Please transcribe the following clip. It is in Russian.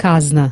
казна.